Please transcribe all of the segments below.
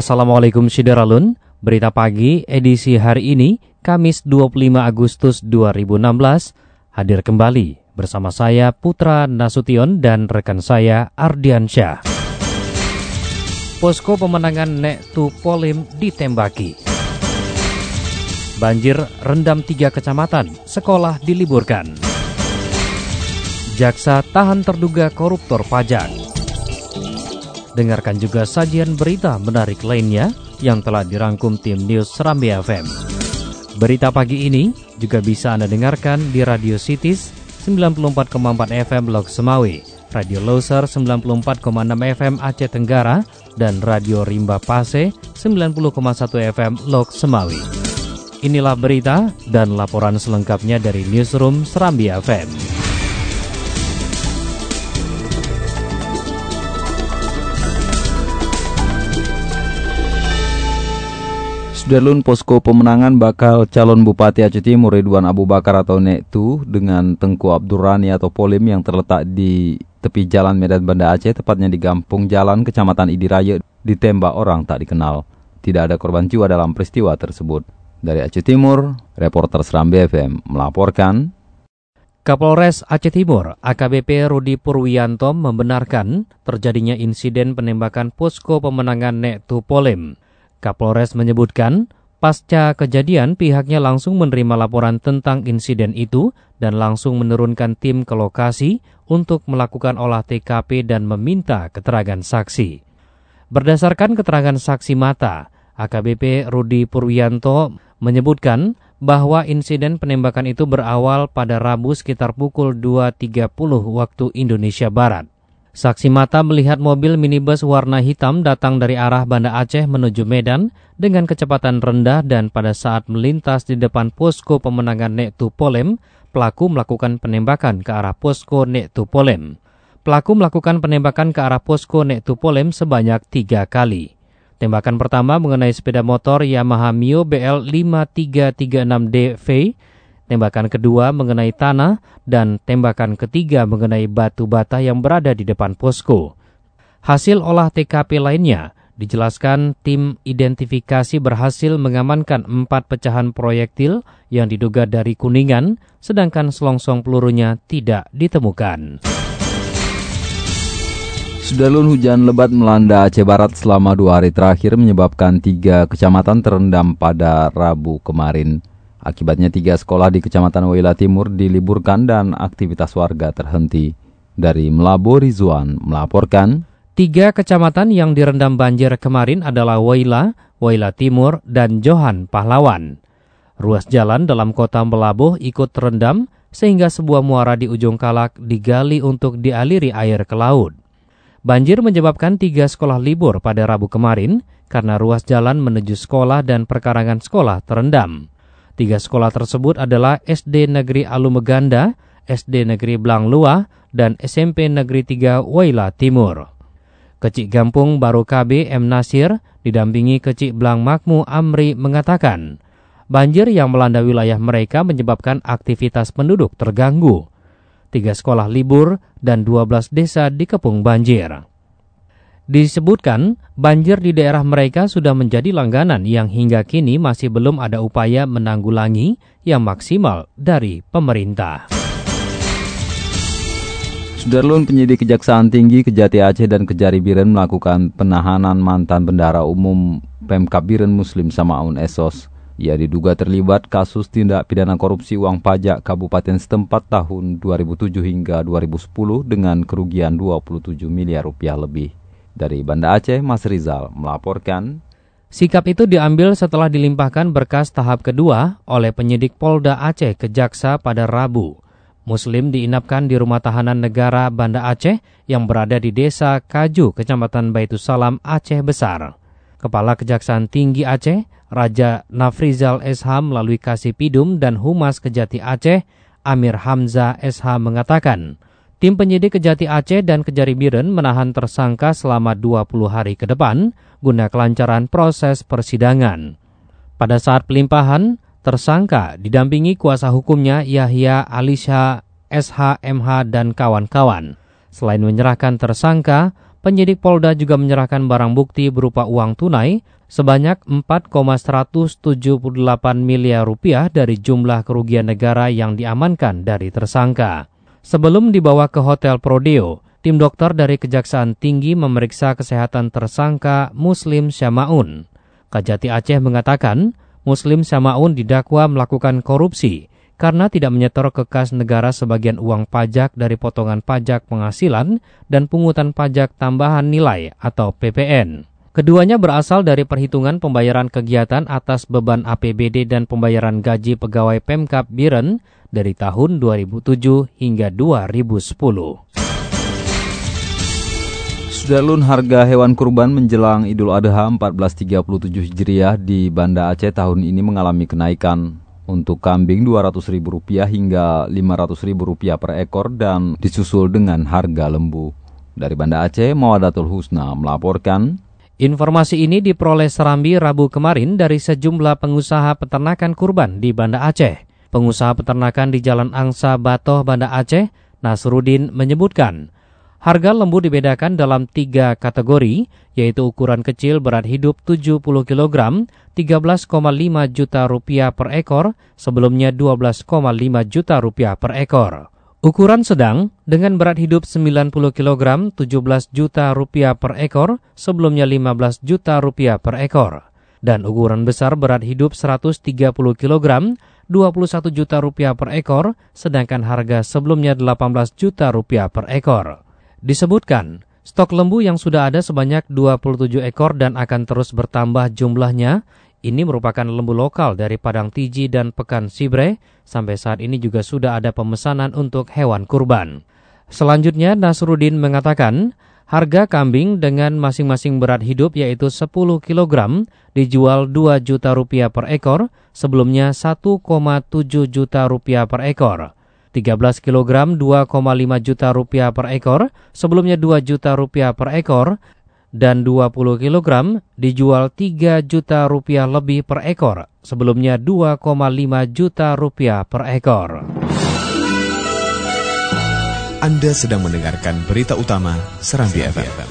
Assalamualaikum Syederalun, berita pagi edisi hari ini, Kamis 25 Agustus 2016, hadir kembali bersama saya Putra Nasution dan rekan saya Ardian Syah. Posko pemenangan Nek Tu Polim ditembaki. Banjir rendam tiga kecamatan, sekolah diliburkan. Jaksa tahan terduga koruptor pajak. Dengarkan juga sajian berita menarik lainnya yang telah dirangkum tim News Serambi FM. Berita pagi ini juga bisa Anda dengarkan di Radio Cities 94,4 FM Lok Semawi, Radio Loser 94,6 FM Aceh Tenggara, dan Radio Rimba Pase 90,1 FM Lok Semawi. Inilah berita dan laporan selengkapnya dari Newsroom Serambi FM. Sudarlun posko pemenangan bakal calon Bupati Aceh Timur Ridwan Abu Bakar atau Nektu dengan Tengku Abdurrani atau Polim yang terletak di tepi jalan Medan Banda Aceh tepatnya di Gampung Jalan Kecamatan Idiraya ditembak orang tak dikenal. Tidak ada korban jiwa dalam peristiwa tersebut. Dari Aceh Timur, reporter Seram BFM melaporkan Kapolres Aceh Timur, AKBP Rudi Purwianto membenarkan terjadinya insiden penembakan posko pemenangan Nektu Polim. Kapolres menyebutkan, pasca kejadian pihaknya langsung menerima laporan tentang insiden itu dan langsung menurunkan tim ke lokasi untuk melakukan olah TKP dan meminta keterangan saksi. Berdasarkan keterangan saksi mata, AKBP Rudi Purwianto menyebutkan bahwa insiden penembakan itu berawal pada Rabu sekitar pukul 2.30 waktu Indonesia Barat. Saksi mata melihat mobil minibus warna hitam datang dari arah Banda Aceh menuju Medan dengan kecepatan rendah dan pada saat melintas di depan posko pemenangan Nektu Polem, pelaku melakukan penembakan ke arah posko Nektu Polem. Pelaku melakukan penembakan ke arah posko Nektu Polem sebanyak tiga kali. Tembakan pertama mengenai sepeda motor Yamaha Mio BL 5336DV tembakan kedua mengenai tanah, dan tembakan ketiga mengenai batu bata yang berada di depan posko. Hasil olah TKP lainnya dijelaskan tim identifikasi berhasil mengamankan empat pecahan proyektil yang diduga dari Kuningan, sedangkan selongsong pelurunya tidak ditemukan. Sudarlun hujan lebat melanda Aceh Barat selama dua hari terakhir menyebabkan tiga kecamatan terendam pada Rabu kemarin. Akibatnya tiga sekolah di Kecamatan Waila Timur diliburkan dan aktivitas warga terhenti. Dari Melabu Rizwan melaporkan, Tiga kecamatan yang direndam banjir kemarin adalah Waila, Waila Timur, dan Johan Pahlawan. Ruas jalan dalam kota Melabuh ikut terendam sehingga sebuah muara di ujung kalak digali untuk dialiri air ke laut. Banjir menyebabkan tiga sekolah libur pada Rabu kemarin karena ruas jalan menuju sekolah dan perkarangan sekolah terendam. Tiga sekolah tersebut adalah SD Negeri Alumeganda, SD Negeri Blanglua, dan SMP Negeri 3 Waila Timur. Kecik Gampung Baru KB M. Nasir didampingi Kecik Blang Makmu Amri mengatakan, banjir yang melanda wilayah mereka menyebabkan aktivitas penduduk terganggu. Tiga sekolah libur dan 12 desa dikepung banjir. Disebutkan, banjir di daerah mereka sudah menjadi langganan yang hingga kini masih belum ada upaya menanggulangi yang maksimal dari pemerintah. Sudarlun penyidik Kejaksaan Tinggi Kejati Aceh dan Kejari Biren melakukan penahanan mantan bendara umum Pemkap Biren Muslim Samaun Esos. Ia diduga terlibat kasus tindak pidana korupsi uang pajak Kabupaten setempat tahun 2007 hingga 2010 dengan kerugian 27 miliar rupiah lebih. Dari Banda Aceh, Mas Rizal melaporkan. Sikap itu diambil setelah dilimpahkan berkas tahap kedua oleh penyidik Polda Aceh ke Jaksa pada Rabu. Muslim diinapkan di rumah tahanan negara Banda Aceh yang berada di desa Kaju, Kecamatan Baitussalam, Aceh Besar. Kepala Kejaksaan Tinggi Aceh, Raja Nafrizal SH melalui Kasih Pidum dan Humas Kejati Aceh, Amir Hamzah SH mengatakan, Tim penyidik Kejati Aceh dan Kejari Biren menahan tersangka selama 20 hari ke depan guna kelancaran proses persidangan. Pada saat pelimpahan, tersangka didampingi kuasa hukumnya Yahya Alisha SHMH dan kawan-kawan. Selain menyerahkan tersangka, penyidik Polda juga menyerahkan barang bukti berupa uang tunai sebanyak 4,178 miliar rupiah dari jumlah kerugian negara yang diamankan dari tersangka. Sebelum dibawa ke Hotel Prodeo, tim dokter dari Kejaksaan Tinggi memeriksa kesehatan tersangka Muslim Syamaun. Kajati Aceh mengatakan, Muslim Syamaun didakwa melakukan korupsi karena tidak menyetor ke kas negara sebagian uang pajak dari potongan pajak penghasilan dan pungutan pajak tambahan nilai atau PPN. Keduanya berasal dari perhitungan pembayaran kegiatan atas beban APBD dan pembayaran gaji pegawai Pemkap Biren dari tahun 2007 hingga 2010. Sudarlun harga hewan kurban menjelang Idul Adha 1437 Hijriah di Banda Aceh tahun ini mengalami kenaikan. Untuk kambing Rp200.000 hingga Rp500.000 per ekor dan disusul dengan harga lembu. Dari Banda Aceh, Mawadatul Husna melaporkan, Informasi ini diperoleh Serambi Rabu kemarin dari sejumlah pengusaha peternakan kurban di Banda Aceh. Pengusaha peternakan di Jalan Angsa Batoh, Banda Aceh, Nasrudin menyebutkan, harga lembu dibedakan dalam tiga kategori, yaitu ukuran kecil berat hidup 70 kg, 13,5 juta rupiah per ekor, sebelumnya 12,5 juta rupiah per ekor. Ukuran sedang dengan berat hidup 90 kg 17 juta rupiah per ekor, sebelumnya 15 juta rupiah per ekor. Dan ukuran besar berat hidup 130 kg 21 juta rupiah per ekor, sedangkan harga sebelumnya 18 juta rupiah per ekor. Disebutkan, stok lembu yang sudah ada sebanyak 27 ekor dan akan terus bertambah jumlahnya. Ini merupakan lembu lokal dari Padang Tiji dan Pekan Sibre. Sampai saat ini juga sudah ada pemesanan untuk hewan kurban. Selanjutnya Nasruddin mengatakan, Harga kambing dengan masing-masing berat hidup yaitu 10 kg dijual 2 juta rupiah per ekor, sebelumnya 1,7 juta rupiah per ekor. 13 kg 2,5 juta rupiah per ekor, sebelumnya 2 juta rupiah per ekor, dan 20 kg dijual 3 juta rupiah lebih per ekor, sebelumnya 2,5 juta rupiah per ekor. Anda sedang mendengarkan berita utama Serambi, FM. FM.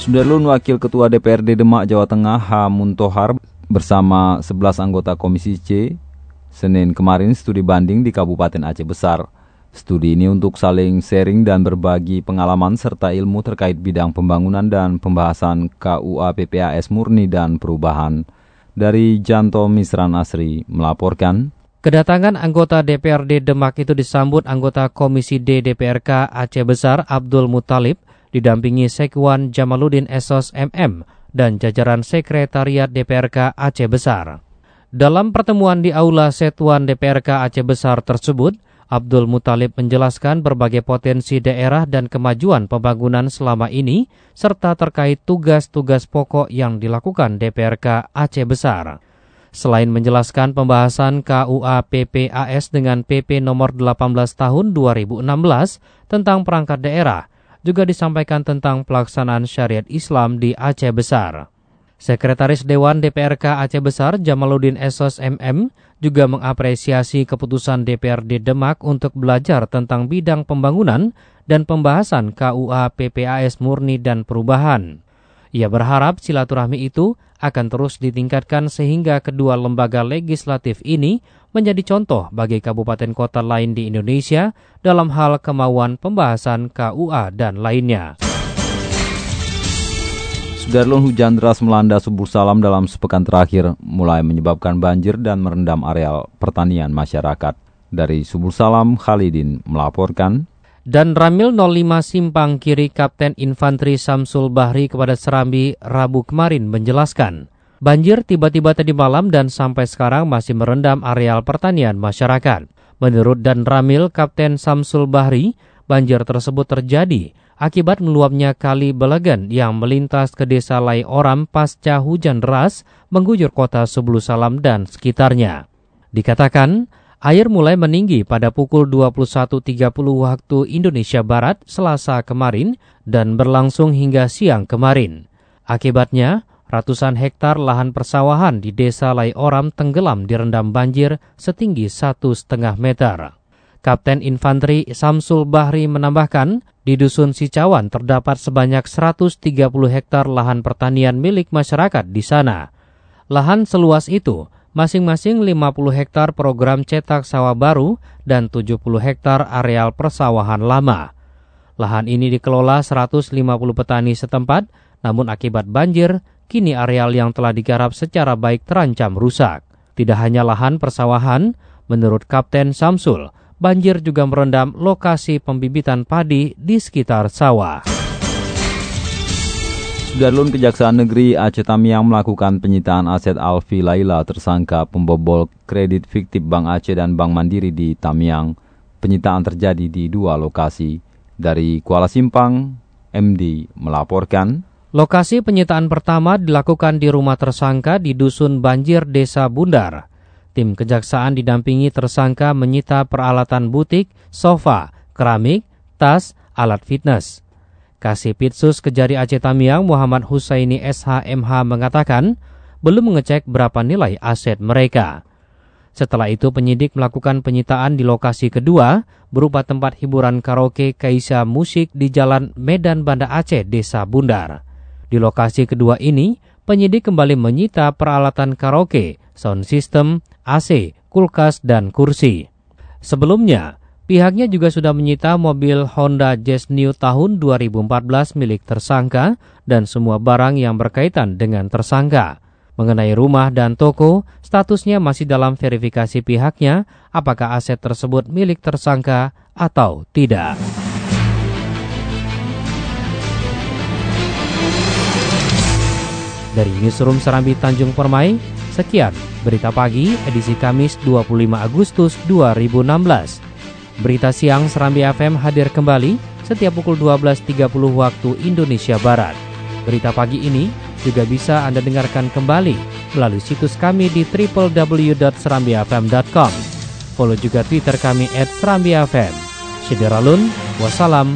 Sudarlun Wakil Ketua DPRD Demak Jawa Tengah H. Muntohar bersama 11 anggota Komisi C Senin kemarin studi banding di Kabupaten Aceh Besar. Studi ini untuk saling sharing dan berbagi pengalaman serta ilmu terkait bidang pembangunan dan pembahasan KUA PPAS murni dan perubahan dari Janto Misran Asri melaporkan. Kedatangan anggota DPRD Demak itu disambut anggota Komisi D DPRK Aceh Besar Abdul Mutalib didampingi Sekwan Jamaluddin Esos MM dan jajaran Sekretariat DPRK Aceh Besar. Dalam pertemuan di Aula Setuan DPRK Aceh Besar tersebut, Abdul Mutalib menjelaskan berbagai potensi daerah dan kemajuan pembangunan selama ini, serta terkait tugas-tugas pokok yang dilakukan DPRK Aceh Besar. Selain menjelaskan pembahasan KUA PPAS dengan PP nomor 18 tahun 2016 tentang perangkat daerah, juga disampaikan tentang pelaksanaan syariat Islam di Aceh Besar. Sekretaris Dewan DPRK Aceh Besar Jamaluddin Esos MM juga mengapresiasi keputusan DPRD Demak untuk belajar tentang bidang pembangunan dan pembahasan KUA PPAS murni dan perubahan. Ia berharap silaturahmi itu akan terus ditingkatkan sehingga kedua lembaga legislatif ini menjadi contoh bagi kabupaten kota lain di Indonesia dalam hal kemauan pembahasan KUA dan lainnya. Sudarlun hujan deras melanda Subur Salam dalam sepekan terakhir mulai menyebabkan banjir dan merendam areal pertanian masyarakat. Dari Subur Salam, Khalidin melaporkan. Dan Ramil 05 Simpang Kiri Kapten Infanteri Samsul Bahri kepada Serambi Rabu kemarin menjelaskan, Banjir tiba-tiba tadi malam dan sampai sekarang masih merendam areal pertanian masyarakat. Menurut Dan Ramil, Kapten Samsul Bahri, banjir tersebut terjadi akibat meluapnya kali Belegan yang melintas ke desa Lai Oram pasca hujan deras mengguyur kota Sublu Salam dan sekitarnya. Dikatakan, air mulai meninggi pada pukul 21.30 waktu Indonesia Barat selasa kemarin dan berlangsung hingga siang kemarin. Akibatnya, Ratusan hektar lahan persawahan di desa Lai Oram tenggelam direndam banjir setinggi satu setengah meter. Kapten Infanteri Samsul Bahri menambahkan, di Dusun Sicawan terdapat sebanyak 130 hektar lahan pertanian milik masyarakat di sana. Lahan seluas itu masing-masing 50 hektar program cetak sawah baru dan 70 hektar areal persawahan lama. Lahan ini dikelola 150 petani setempat, namun akibat banjir, kini areal yang telah digarap secara baik terancam rusak. Tidak hanya lahan persawahan, menurut Kapten Samsul, banjir juga merendam lokasi pembibitan padi di sekitar sawah. Sudarlun Kejaksaan Negeri Aceh Tamiang melakukan penyitaan aset Alfi Laila tersangka pembobol kredit fiktif Bank Aceh dan Bank Mandiri di Tamiang. Penyitaan terjadi di dua lokasi. Dari Kuala Simpang, MD melaporkan Lokasi penyitaan pertama dilakukan di rumah tersangka di Dusun Banjir, Desa Bundar. Tim kejaksaan didampingi tersangka menyita peralatan butik, sofa, keramik, tas, alat fitness. Kasih Pitsus Kejari Aceh Tamiang Muhammad Husaini SHMH mengatakan belum mengecek berapa nilai aset mereka. Setelah itu penyidik melakukan penyitaan di lokasi kedua berupa tempat hiburan karaoke Kaisa Musik di Jalan Medan Banda Aceh, Desa Bundar. Di lokasi kedua ini, penyidik kembali menyita peralatan karaoke, sound system, AC, kulkas, dan kursi. Sebelumnya, pihaknya juga sudah menyita mobil Honda Jazz New tahun 2014 milik tersangka dan semua barang yang berkaitan dengan tersangka. Mengenai rumah dan toko, statusnya masih dalam verifikasi pihaknya apakah aset tersebut milik tersangka atau tidak. Dari Newsroom Serambi Tanjung Permai, sekian berita pagi edisi Kamis 25 Agustus 2016. Berita siang Serambi FM hadir kembali setiap pukul 12.30 waktu Indonesia Barat. Berita pagi ini juga bisa Anda dengarkan kembali melalui situs kami di www.serambifm.com. Follow juga Twitter kami at Serambi FM. Wassalam,